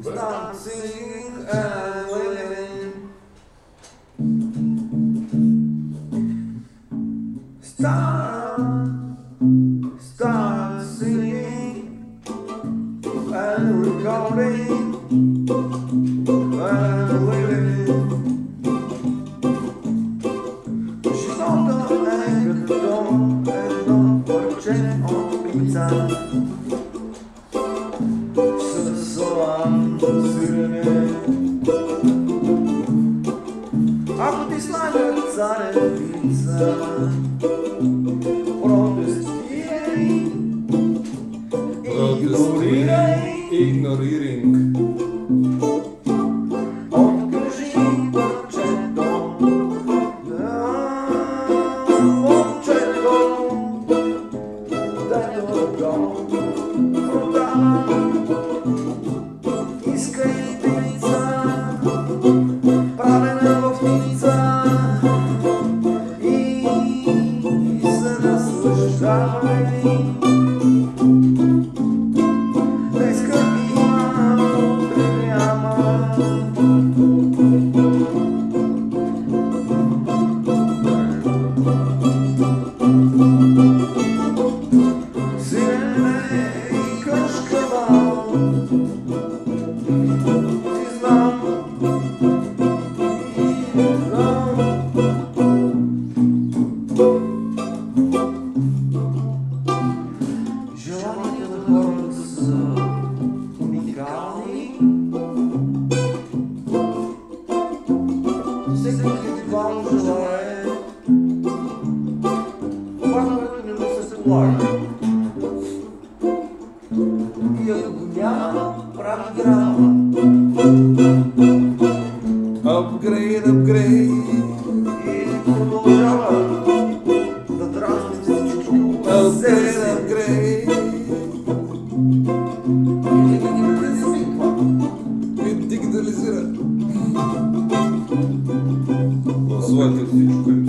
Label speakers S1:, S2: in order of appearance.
S1: Stop singing and. Stop. Ако ти слагат царевица Протестирай Игнорирай
S2: Игнориринг.
S1: Откажи парчето Да, момчето Дето го продава Искай пица Правена Хората са уникални. Всеки индивидуално желае това, което не му се полага. И ако го няма, прави драма.
S2: Апгрейд, апгрейд.
S1: И продължава да дразни себе
S2: Апгрейд, апгрейд. реализировать. Назвать этой фичкой.